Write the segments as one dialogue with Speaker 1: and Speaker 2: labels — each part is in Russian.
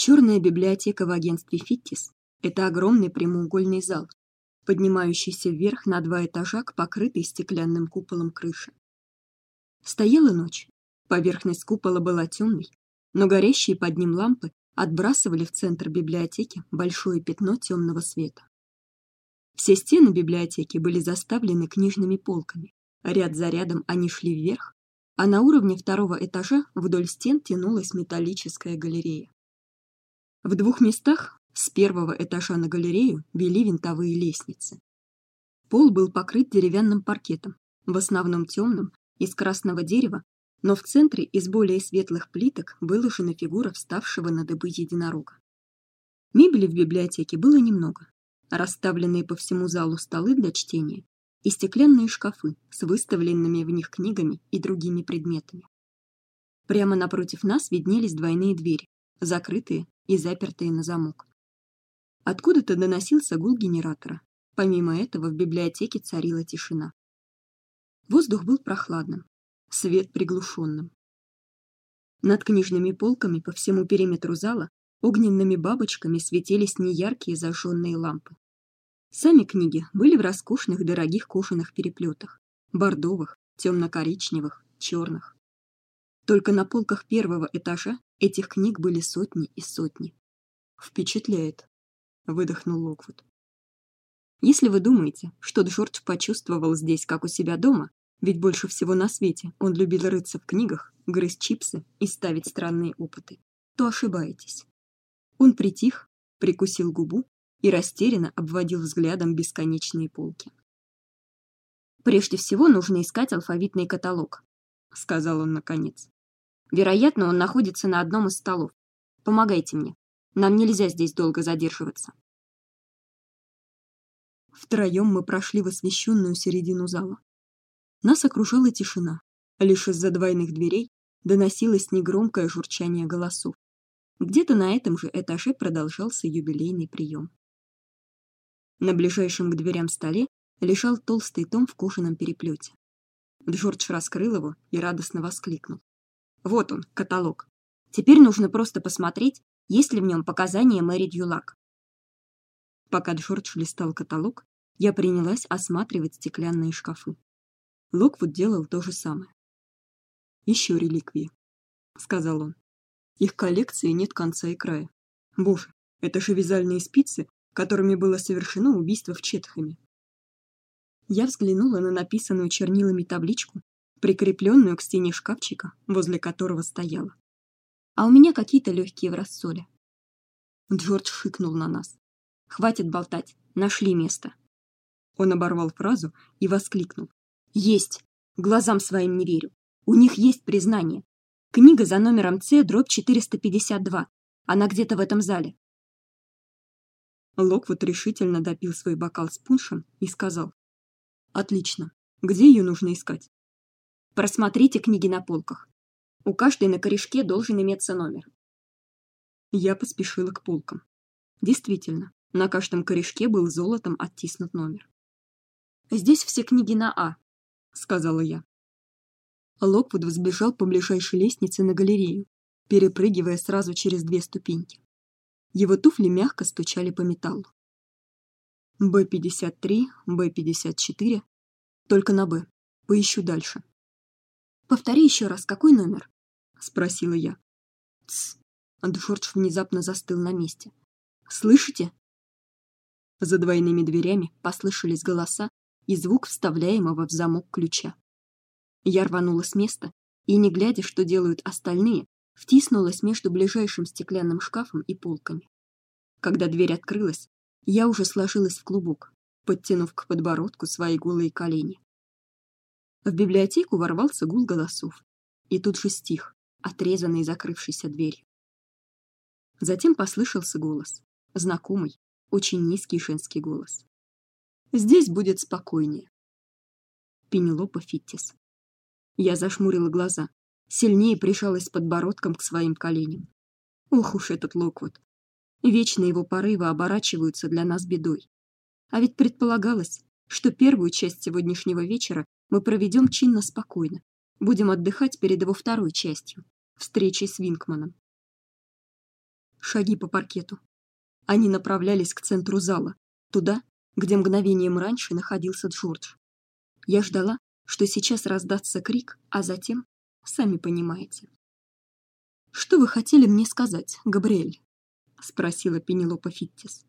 Speaker 1: Черная библиотека в агентстве Фиттис это огромный прямоугольный зал, поднимающийся вверх на два этажа к покрытой стеклянным куполом крыше. Стояла ночь. Поверхность купола была темной, но горящие под ним лампы отбрасывали в центр библиотеки большое пятно темного света. Все стены библиотеки были заставлены книжными полками. Ряд за рядом они шли вверх, а на уровне второго этажа вдоль стен тянулась металлическая галерея. В двух местах с первого этажа на галерею вели винтовые лестницы. Пол был покрыт деревянным паркетом, в основном темным, из красного дерева, но в центре из более светлых плиток выложена фигура вставшего на дыбы единорога. Мебели в библиотеке было немного. Расставленные по всему залу столы для чтения и стеклянные шкафы с выставленными в них книгами и другими предметами. Прямо напротив нас виднелись двойные двери, закрытые и запертые на замок. Откуда-то доносился гул генератора. Помимо этого в библиотеке царила тишина. Воздух был прохладным, свет приглушенным. Над книжными полками по всему периметру зала огненными бабочками светились неяркие зажженные лампы. Сами книги были в роскошных дорогих кожаных переплетах, бордовых, темно-коричневых, черных. Только на полках первого этажа этих книг были сотни и сотни. Впечатляет выдохнул Локвуд. Если вы думаете, что Джордж почувствовал здесь как у себя дома, ведь больше всего на свете он любил рыться в книгах, грызть чипсы и ставить странные опыты, то ошибаетесь. Он притих, прикусил губу и растерянно обводил взглядом бесконечные полки. Прежде всего нужно искать алфавитный каталог, сказал он наконец. Вероятно, он находится на одном из столов. Помогайте мне. Нам нельзя здесь долго задерживаться. Втроем мы прошли в освещенную середину зала. Нас окружала тишина, лишь из-за двойных дверей доносилось негромкое журчание голосов. Где-то на этом же этаже продолжался юбилейный прием. На ближайшем к дверям столе лежал толстый том в кожаном переплете. Джордж раскрыл его и радостно воскликнул: "Вот он, каталог. Теперь нужно просто посмотреть, есть ли в нем показания Мэри Дюлак. Пока Джордж листал каталог, я принялась осматривать стеклянные шкафы. Локвуд делал то же самое. Еще реликвии, сказал он. Их коллекции нет конца и края. Боже, это же вязальные спицы, которыми было совершено убийство в Четхэме. Я взглянула на написанную чернилами табличку, прикрепленную к стене шкафчика, возле которого стояла а у меня какие-то легкие в рассоле. Джордж шикнул на нас. Хватит болтать, нашли место. Он оборвал фразу и воскликнул: "Есть! Глазам своим не верю. У них есть признание. Книга за номером С дробь 452. Она где-то в этом зале". Локвуд решительно допил свой бокал с пуншем и сказал: "Отлично. Где ее нужно искать?" Просмотрите книги на полках. У каждой на корешке должен иметься номер. Я поспешила к полкам. Действительно, на каждом корешке был золотом оттиснут номер. Здесь все книги на А, сказала я. Локвуд взбежал по ближайшей лестнице на галерею, перепрыгивая сразу через две ступеньки. Его туфли мягко стучали по металлу. Б-53, Б-54, только на Б. Поищу дальше. Повтори еще раз, какой номер? спросила я. Тс. Джордж внезапно застыл на месте. Слышите? За двойными дверями послышались голоса и звук вставляемого в замок ключа. Я рванула с места и, не глядя, что делают остальные, втиснулась между ближайшим стеклянным шкафом и полками. Когда дверь открылась, я уже сложилась в клубок, подтянув к подбородку свои голые колени. В библиотеку ворвался гул голосов, и тут же стих, отрезанный закрывшейся дверью. Затем послышался голос, знакомый, очень низкий женский голос. Здесь будет спокойнее. Пенелопа Фиттис. Я зашмурила глаза, сильнее прижалась подбородком к своим коленям. Ох уж этот Локвуд. Вечно его порывы оборачиваются для нас бедой. А ведь предполагалось, что первую часть сегодняшнего вечера мы проведем чинно спокойно. Будем отдыхать перед его второй частью встречей с Винкманом. Шаги по паркету. Они направлялись к центру зала, туда, где мгновением раньше находился Джордж. Я ждала, что сейчас раздастся крик, а затем, сами понимаете. Что вы хотели мне сказать, Габриэль? спросила Пенелопа Фиттис.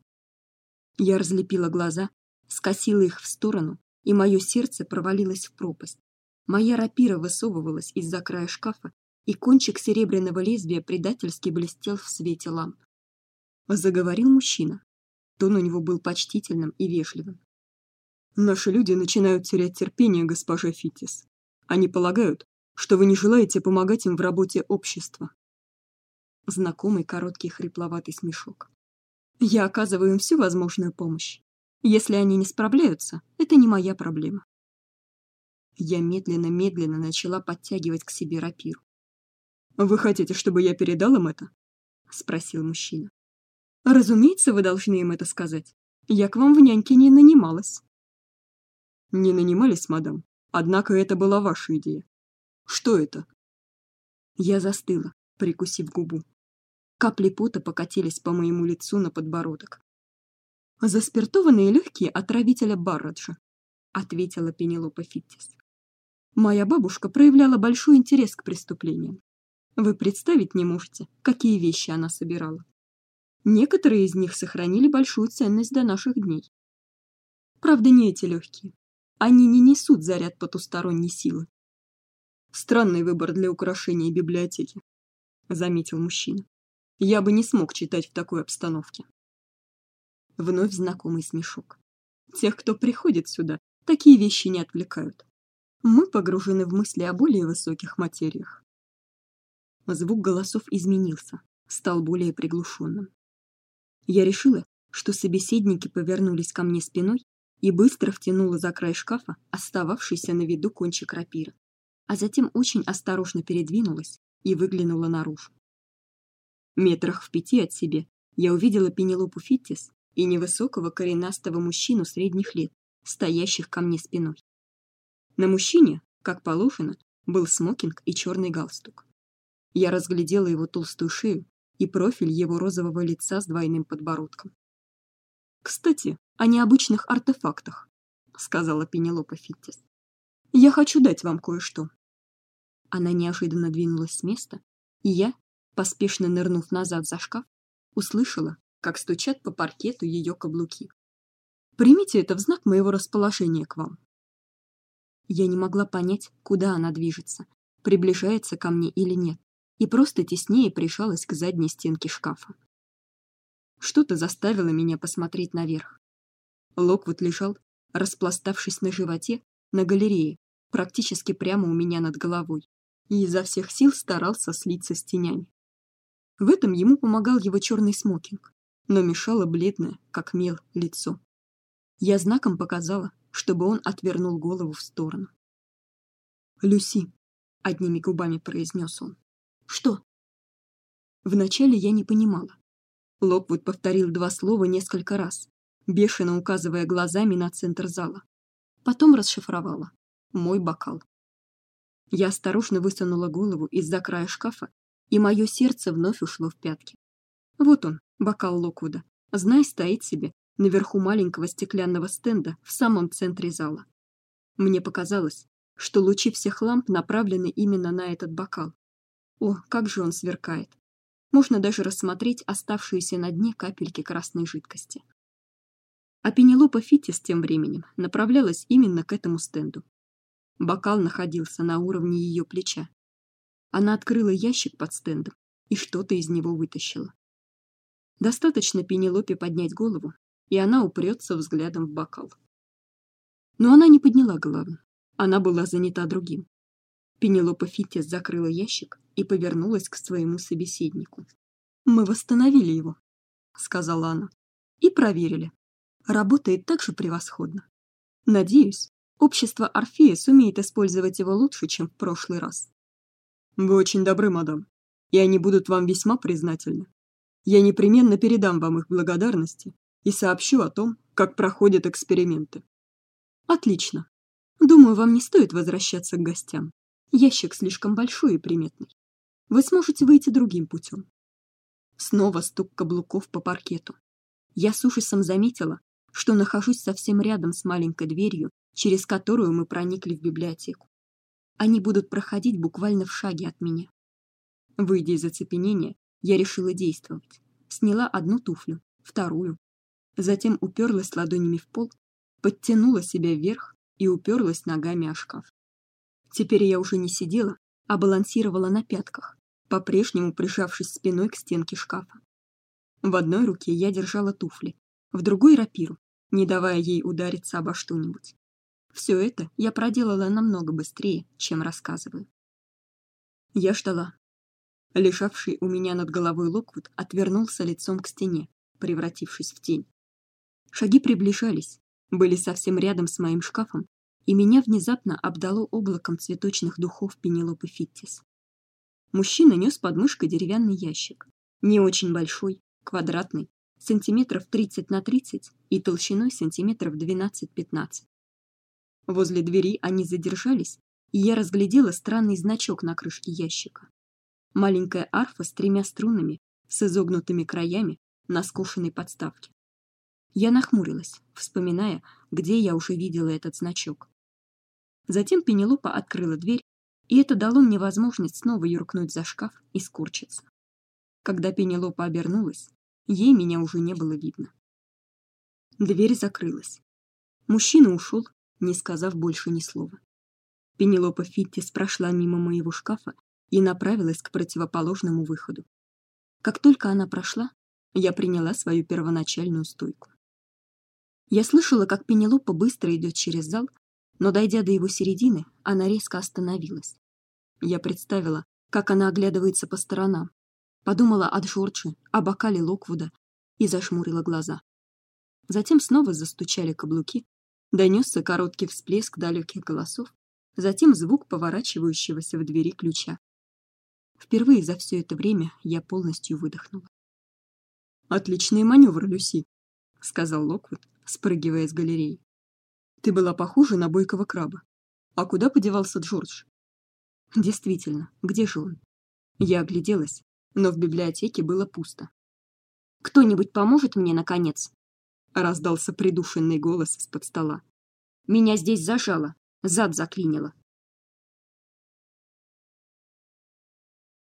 Speaker 1: Я разлепила глаза, скосила их в сторону, и мое сердце провалилось в пропасть. Моя рапира высовывалась из-за края шкафа, и кончик серебряного лезвия предательски блестел в свете ламп. Заговорил мужчина. Тон у него был почтительным и вежливым. Наши люди начинают терять терпение, госпожа Фитис. Они полагают, что вы не желаете помогать им в работе общества. Знакомый короткий хрипловатый смешок. Я оказываю им всю возможную помощь. Если они не справляются, это не моя проблема. Я медленно-медленно начала подтягивать к себе рапиру. Вы хотите, чтобы я передал им это? спросил мужчина. Разумеется, вы должны им это сказать. Я к вам в няньки не нанималась. Не нанимались, мадам. Однако это была ваша идея. Что это? Я застыла, прикусив губу. Капли пота покатились по моему лицу на подбородок. Заспиртованные легкие отравителя Барраджа, ответила Пенелопа Фиттис. Моя бабушка проявляла большой интерес к преступлениям. Вы представить не можете, какие вещи она собирала. Некоторые из них сохранили большую ценность до наших дней. Правда, не эти легкие. Они не несут заряд потусторонней силы. Странный выбор для украшения библиотеки, заметил мужчина. Я бы не смог читать в такой обстановке. Вновь знакомый смешок. Тех, кто приходит сюда, такие вещи не отвлекают. Мы погружены в мысли о более высоких материях. Звук голосов изменился, стал более приглушенным. Я решила, что собеседники повернулись ко мне спиной и быстро втянула за край шкафа остававшийся на виду кончик рапира, а затем очень осторожно передвинулась и выглянула наружу метрах в пяти от себя я увидела Пенелопу Фиттис и невысокого коренастого мужчину средних лет, стоящих ко мне спиной. На мужчине, как положено, был смокинг и черный галстук. Я разглядела его толстую шею и профиль его розового лица с двойным подбородком. Кстати, о необычных артефактах, сказала Пенелопа Фиттис. Я хочу дать вам кое-что. Она неожиданно двинулась с места, и я, поспешно нырнув назад за шкаф, услышала, как стучат по паркету ее каблуки. Примите это в знак моего расположения к вам. Я не могла понять, куда она движется, приближается ко мне или нет, и просто теснее прижалась к задней стенке шкафа. Что-то заставило меня посмотреть наверх. Локвуд лежал, распластавшись на животе, на галерее, практически прямо у меня над головой, и изо всех сил старался слиться с тенями. В этом ему помогал его черный смокинг, но мешало бледное, как мел, лицо. Я знаком показала, чтобы он отвернул голову в сторону. Люси, одними губами произнес он. Что? Вначале я не понимала. Локвуд повторил два слова несколько раз, бешено указывая глазами на центр зала. Потом расшифровала: мой бокал. Я осторожно высунула голову из-за края шкафа и мое сердце вновь ушло в пятки. Вот он, бокал Локвуда. Знай, стоит себе наверху маленького стеклянного стенда в самом центре зала. Мне показалось, что лучи всех ламп направлены именно на этот бокал. О, как же он сверкает! Можно даже рассмотреть оставшиеся на дне капельки красной жидкости. А Пенелопа Фитис тем временем направлялась именно к этому стенду. Бокал находился на уровне ее плеча, она открыла ящик под стендом и что-то из него вытащила. Достаточно Пенелопе поднять голову, и она упрется взглядом в бокал. Но она не подняла головы. Она была занята другим. Пенелопа Фитис закрыла ящик и повернулась к своему собеседнику. Мы восстановили его, сказала она, и проверили. Работает так же превосходно. Надеюсь, общество Орфея сумеет использовать его лучше, чем в прошлый раз. Вы очень добры, мадам, и они будут вам весьма признательны. Я непременно передам вам их благодарности и сообщу о том, как проходят эксперименты. Отлично. Думаю, вам не стоит возвращаться к гостям. Ящик слишком большой и приметный. Вы сможете выйти другим путем. Снова стук каблуков по паркету. Я с ужасом заметила, что нахожусь совсем рядом с маленькой дверью, через которую мы проникли в библиотеку. Они будут проходить буквально в шаге от меня. Выйдя из оцепенения, я решила действовать. Сняла одну туфлю, вторую, затем уперлась ладонями в пол, подтянула себя вверх и уперлась ногами о шкаф. Теперь я уже не сидела, а балансировала на пятках, по-прежнему прижавшись спиной к стенке шкафа. В одной руке я держала туфли, в другой рапиру, не давая ей удариться обо что-нибудь. Все это я проделала намного быстрее, чем рассказываю. Я ждала. Лежавший у меня над головой Локвуд отвернулся лицом к стене, превратившись в тень. Шаги приближались, были совсем рядом с моим шкафом, и меня внезапно обдало облаком цветочных духов Пенелопы Фиттис. Мужчина нес под мышкой деревянный ящик, не очень большой, квадратный, сантиметров 30 на 30 и толщиной сантиметров 12-15. Возле двери они задержались, и я разглядела странный значок на крышке ящика. Маленькая арфа с тремя струнами, с изогнутыми краями на скошенной подставке. Я нахмурилась, вспоминая, где я уже видела этот значок. Затем Пенелопа открыла дверь, и это дало мне возможность снова юркнуть за шкаф и скорчиться. Когда Пенелопа обернулась, ей меня уже не было видно. Дверь закрылась. Мужчина ушел, не сказав больше ни слова. Пенелопа Фиттис прошла мимо моего шкафа и направилась к противоположному выходу. Как только она прошла, я приняла свою первоначальную стойку. Я слышала, как Пенелопа быстро идет через зал, но дойдя до его середины, она резко остановилась. Я представила, как она оглядывается по сторонам, подумала о Джорджи, о бокале Локвуда и зашмурила глаза. Затем снова застучали каблуки, донесся короткий всплеск далеких голосов, затем звук поворачивающегося в двери ключа. Впервые за все это время я полностью выдохнула. Отличный маневр, Люси, сказал Локвуд, спрыгивая с галереи. Ты была похожа на бойкого краба. А куда подевался Джордж? Действительно, где же он? Я огляделась, но в библиотеке было пусто. Кто-нибудь поможет мне наконец? раздался придушенный голос из-под стола. Меня здесь зажало, зад заклинило.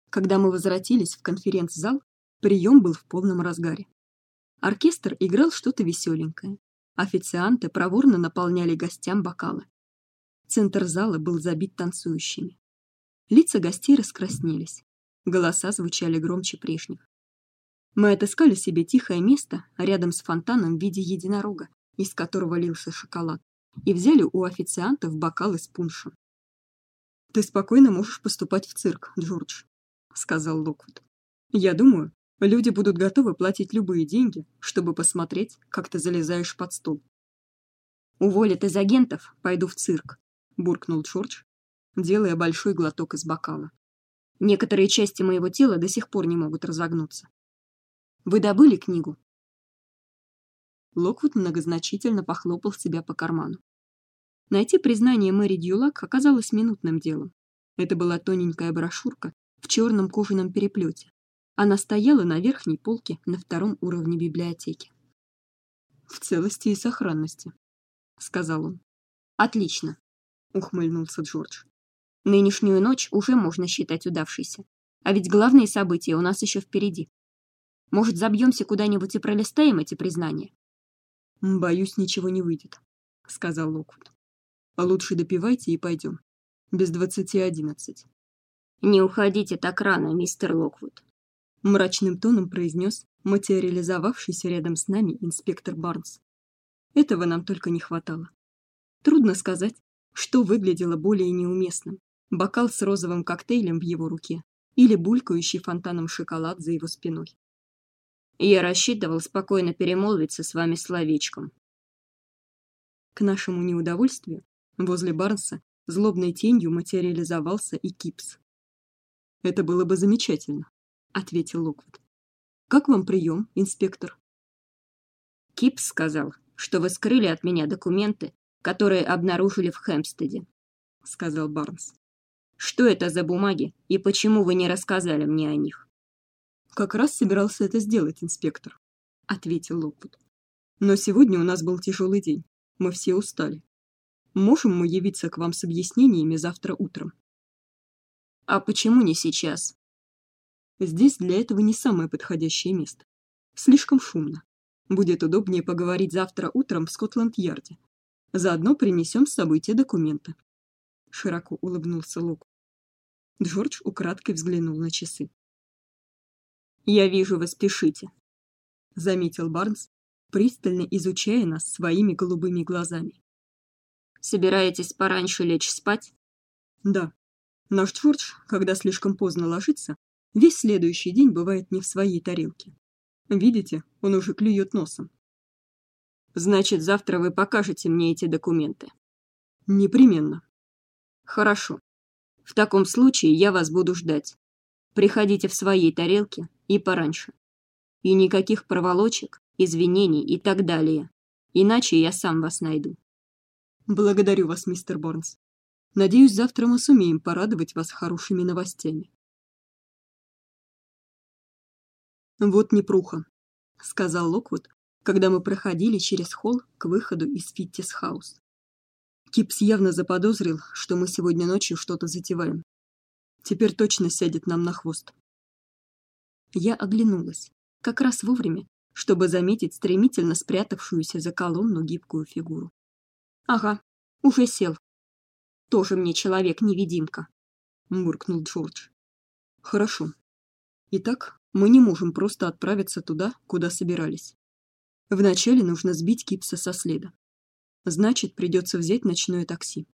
Speaker 1: Когда мы возвратились в конференц-зал, прием был в полном разгаре. Оркестр играл что-то веселенькое. Официанты проворно наполняли гостям бокалы. Центр зала был забит танцующими. Лица гостей раскраснелись, голоса звучали громче прежних. Мы отыскали себе тихое место рядом с фонтаном в виде единорога, из которого лился шоколад, и взяли у официантов бокалы с пуншем. Ты спокойно можешь поступать в цирк, Джордж, сказал Локвуд. Я думаю, Люди будут готовы платить любые деньги, чтобы посмотреть, как ты залезаешь под стол. Уволят из агентов, пойду в цирк, буркнул Джордж, делая большой глоток из бокала. Некоторые части моего тела до сих пор не могут разогнуться. Вы добыли книгу? Локвуд многозначительно похлопал себя по карману. Найти признание Мэри Дьюлак оказалось минутным делом. Это была тоненькая брошюрка в черном кожаном переплете, она стояла на верхней полке на втором уровне библиотеки. В целости и сохранности, сказал он. Отлично, ухмыльнулся Джордж. Нынешнюю ночь уже можно считать удавшейся, а ведь главные события у нас еще впереди. Может, забьемся куда-нибудь и пролистаем эти признания? Боюсь, ничего не выйдет, сказал Локвуд. А лучше допивайте и пойдем. Без двадцати одиннадцать. Не уходите так рано, мистер Локвуд мрачным тоном произнес материализовавшийся рядом с нами инспектор Барнс. Этого нам только не хватало. Трудно сказать, что выглядело более неуместным: бокал с розовым коктейлем в его руке или булькающий фонтаном шоколад за его спиной. Я рассчитывал спокойно перемолвиться с вами словечком. К нашему неудовольствию возле Барнса злобной тенью материализовался и Кипс. Это было бы замечательно, ответил Локвуд. Как вам прием, инспектор? Кипс сказал, что вы скрыли от меня документы, которые обнаружили в Хэмпстеде, сказал Барнс. Что это за бумаги и почему вы не рассказали мне о них? Как раз собирался это сделать, инспектор, ответил Локвуд. Но сегодня у нас был тяжелый день. Мы все устали. Можем мы явиться к вам с объяснениями завтра утром? А почему не сейчас? Здесь для этого не самое подходящее место. Слишком шумно. Будет удобнее поговорить завтра утром в Скотланд-Ярде. Заодно принесем с собой те документы. Широко улыбнулся Лок. Джордж украдкой взглянул на часы. Я вижу, вы спешите, заметил Барнс, пристально изучая нас своими голубыми глазами. Собираетесь пораньше лечь спать? Да. Наш Джордж, когда слишком поздно ложится, весь следующий день бывает не в своей тарелке. Видите, он уже клюет носом. Значит, завтра вы покажете мне эти документы. Непременно. Хорошо. В таком случае я вас буду ждать. Приходите в своей тарелке и пораньше. И никаких проволочек, извинений и так далее. Иначе я сам вас найду. Благодарю вас, мистер Борнс. Надеюсь, завтра мы сумеем порадовать вас хорошими новостями. Вот непруха, сказал Локвуд, когда мы проходили через холл к выходу из Фиттис Хаус. Кипс явно заподозрил, что мы сегодня ночью что-то затеваем. Теперь точно сядет нам на хвост. Я оглянулась, как раз вовремя, чтобы заметить стремительно спрятавшуюся за колонну гибкую фигуру. Ага, уже сел. Тоже мне человек-невидимка, муркнул Джордж. Хорошо. Итак, мы не можем просто отправиться туда, куда собирались. Вначале нужно сбить Кипса со следа. Значит, придется взять ночное такси.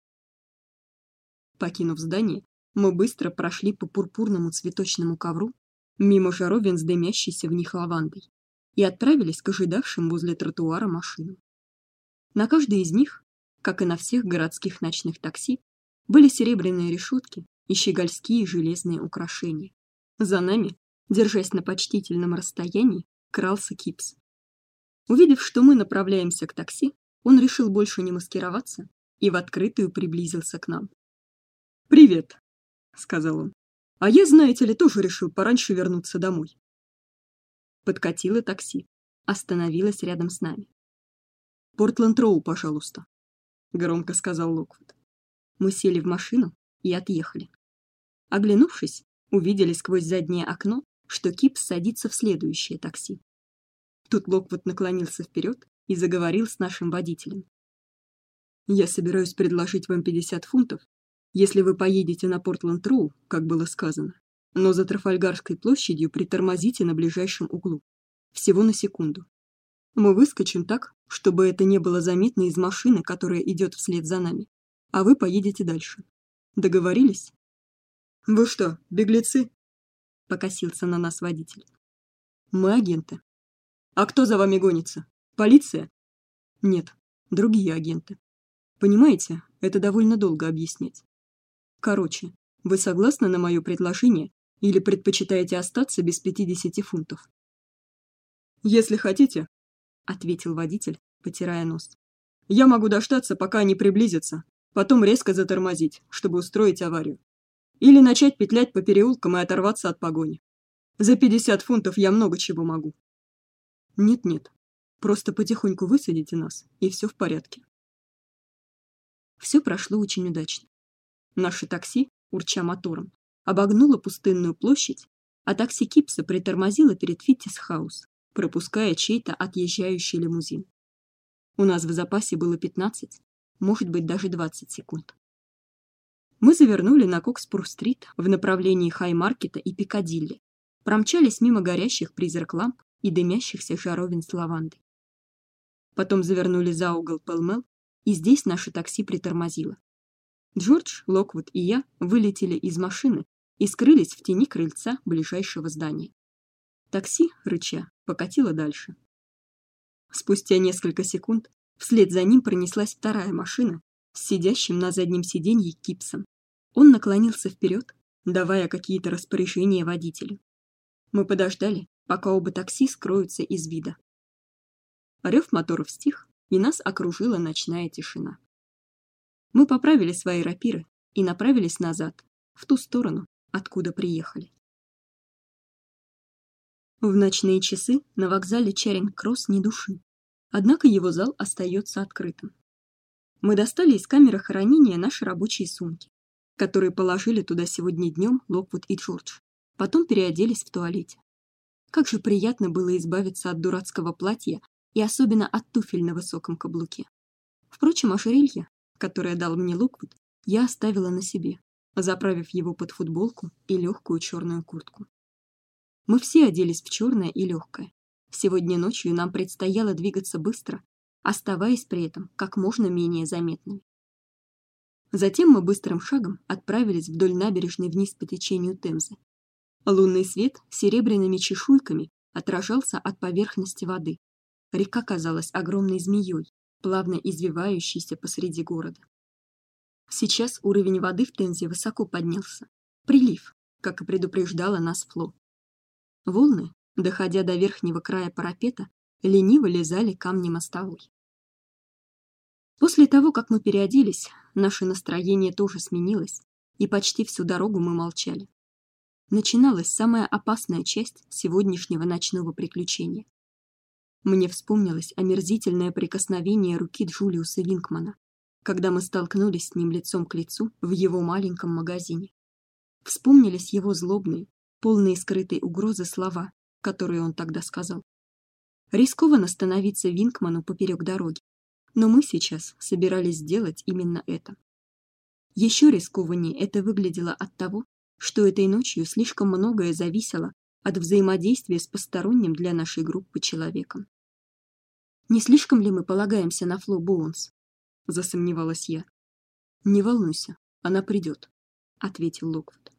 Speaker 1: Покинув здание, мы быстро прошли по пурпурному цветочному ковру мимо жаровин с дымящейся в них лавандой и отправились к ожидавшим возле тротуара машинам. На каждой из них, как и на всех городских ночных такси, были серебряные решетки и щегольские железные украшения. За нами держась на почтительном расстоянии, крался Кипс. Увидев, что мы направляемся к такси, он решил больше не маскироваться и в открытую приблизился к нам. Привет, сказал он. А я, знаете ли, тоже решил пораньше вернуться домой. Подкатило такси, остановилось рядом с нами. Портленд Роу, пожалуйста, громко сказал Локвуд. Мы сели в машину и отъехали. Оглянувшись, увидели сквозь заднее окно что Кипс садится в следующее такси. Тут Локвуд наклонился вперед и заговорил с нашим водителем. Я собираюсь предложить вам 50 фунтов, если вы поедете на Портленд-Роу, как было сказано, но за Трафальгарской площадью притормозите на ближайшем углу. Всего на секунду. Мы выскочим так, чтобы это не было заметно из машины, которая идет вслед за нами, а вы поедете дальше. Договорились? Вы что, беглецы? покосился на нас водитель. Мы агенты. А кто за вами гонится? Полиция? Нет, другие агенты. Понимаете, это довольно долго объяснять. Короче, вы согласны на мое предложение или предпочитаете остаться без 50 фунтов? Если хотите, ответил водитель, потирая нос. Я могу дождаться, пока они приблизятся, потом резко затормозить, чтобы устроить аварию. Или начать петлять по переулкам и оторваться от погони. За пятьдесят фунтов я много чего могу. Нет-нет, просто потихоньку высадите нас, и все в порядке. Все прошло очень удачно. Наше такси, урча мотором, обогнуло пустынную площадь, а такси Кипса притормозило перед Фиттис Хаус, пропуская чей-то отъезжающий лимузин. У нас в запасе было 15, может быть, даже 20 секунд. Мы завернули на Кокспур-стрит в направлении Хай-маркета и Пикадилли, промчались мимо горящих призрак-ламп и дымящихся жаровин с лавандой. Потом завернули за угол Пэлмэл, и здесь наше такси притормозило. Джордж, Локвуд и я вылетели из машины и скрылись в тени крыльца ближайшего здания. Такси, рыча, покатило дальше. Спустя несколько секунд вслед за ним пронеслась вторая машина с сидящим на заднем сиденье Кипсом. Он наклонился вперед, давая какие-то распоряжения водителю. Мы подождали, пока оба такси скроются из вида. Рев моторов стих, и нас окружила ночная тишина. Мы поправили свои рапиры и направились назад, в ту сторону, откуда приехали. В ночные часы на вокзале Чаринг-Кросс ни души. Однако его зал остается открытым. Мы достали из камеры хранения наши рабочие сумки, которые положили туда сегодня днем Локвуд и Джордж. Потом переоделись в туалете. Как же приятно было избавиться от дурацкого платья и особенно от туфель на высоком каблуке. Впрочем, ожерелье, которое дал мне Локвуд, я оставила на себе, заправив его под футболку и легкую черную куртку. Мы все оделись в черное и легкое. Сегодня ночью нам предстояло двигаться быстро, оставаясь при этом как можно менее заметными. Затем мы быстрым шагом отправились вдоль набережной вниз по течению Темзы. Лунный свет серебряными чешуйками отражался от поверхности воды. Река казалась огромной змеей, плавно извивающейся посреди города. Сейчас уровень воды в Темзе высоко поднялся. Прилив, как и предупреждала нас Фло. Волны, доходя до верхнего края парапета, лениво лизали камни мостовой. После того, как мы переоделись, наше настроение тоже сменилось, и почти всю дорогу мы молчали. Начиналась самая опасная часть сегодняшнего ночного приключения. Мне вспомнилось омерзительное прикосновение руки Джулиуса Винкмана, когда мы столкнулись с ним лицом к лицу в его маленьком магазине. Вспомнились его злобные, полные скрытой угрозы слова, которые он тогда сказал. Рискованно становиться Винкману поперек дороги, но мы сейчас собирались сделать именно это. Еще рискованнее это выглядело от того, что этой ночью слишком многое зависело от взаимодействия с посторонним для нашей группы человеком. Не слишком ли мы полагаемся на Фло Боунс? засомневалась я. Не волнуйся, она придет, ответил Локвуд.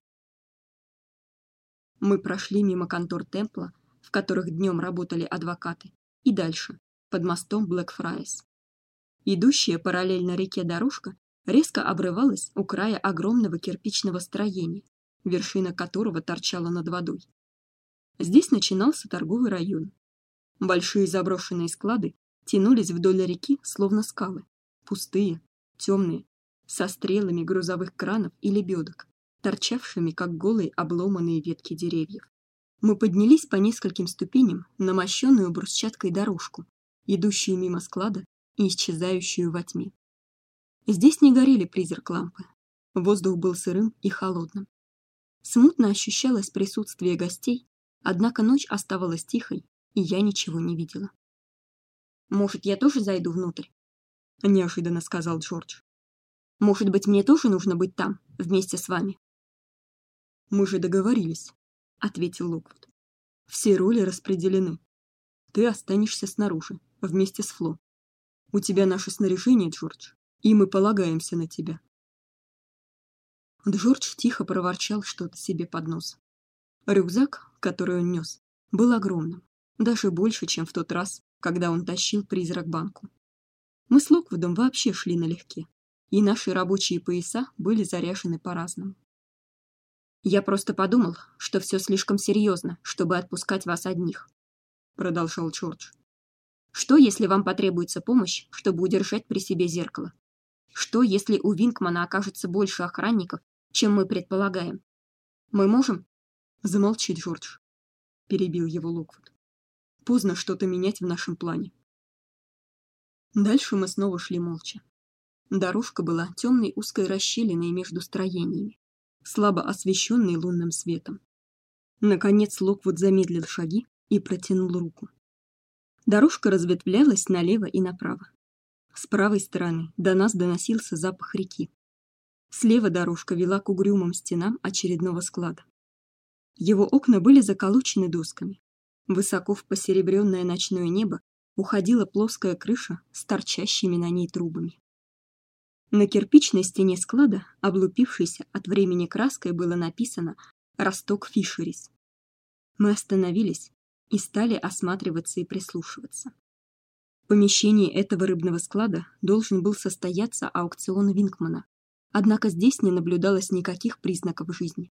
Speaker 1: Мы прошли мимо контор Темпла, в которых днем работали адвокаты, и дальше, под мостом Блэкфрайс. Идущая параллельно реке дорожка резко обрывалась у края огромного кирпичного строения, вершина которого торчала над водой. Здесь начинался торговый район. Большие заброшенные склады тянулись вдоль реки, словно скалы, пустые, темные, со стрелами грузовых кранов и лебедок, торчавшими как голые обломанные ветки деревьев. Мы поднялись по нескольким ступеням на мощенную брусчаткой дорожку, идущую мимо склада и исчезающую во тьме. Здесь не горели призрак лампы. Воздух был сырым и холодным. Смутно ощущалось присутствие гостей, однако ночь оставалась тихой, и я ничего не видела. Может, я тоже зайду внутрь? неожиданно сказал Джордж. Может быть, мне тоже нужно быть там вместе с вами? Мы же договорились, ответил Локвуд. Все роли распределены. Ты останешься снаружи вместе с Фло. У тебя наше снаряжение, Джордж, и мы полагаемся на тебя. Джордж тихо проворчал что-то себе под нос. Рюкзак, который он нес, был огромным, даже больше, чем в тот раз, когда он тащил призрак банку. Мы с Локвудом вообще шли налегке, и наши рабочие пояса были заряжены по-разному. Я просто подумал, что все слишком серьезно, чтобы отпускать вас одних, продолжал Джордж. Что, если вам потребуется помощь, чтобы удержать при себе зеркало? Что, если у Винкмана окажется больше охранников, чем мы предполагаем? Мы можем? Замолчи, Джордж, перебил его Локвуд. Поздно что-то менять в нашем плане. Дальше мы снова шли молча. Дорожка была темной узкой расщелиной между строениями слабо освещенный лунным светом. Наконец Локвуд замедлил шаги и протянул руку. Дорожка разветвлялась налево и направо. С правой стороны до нас доносился запах реки. Слева дорожка вела к угрюмым стенам очередного склада. Его окна были заколочены досками. Высоко в посеребренное ночное небо уходила плоская крыша с торчащими на ней трубами. На кирпичной стене склада, облупившейся от времени краской, было написано «Росток Фишерис». Мы остановились и стали осматриваться и прислушиваться. В помещении этого рыбного склада должен был состояться аукцион Винкмана, однако здесь не наблюдалось никаких признаков жизни.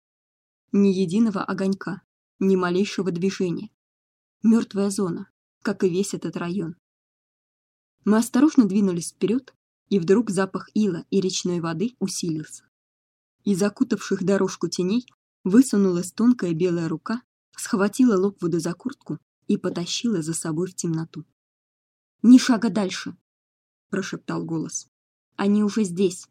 Speaker 1: Ни единого огонька, ни малейшего движения. Мертвая зона, как и весь этот район. Мы осторожно двинулись вперед и вдруг запах ила и речной воды усилился. Из закутавших дорожку теней высунулась тонкая белая рука схватила Локвуда за куртку и потащила за собой в темноту. "Ни шага дальше", прошептал голос. "Они уже здесь".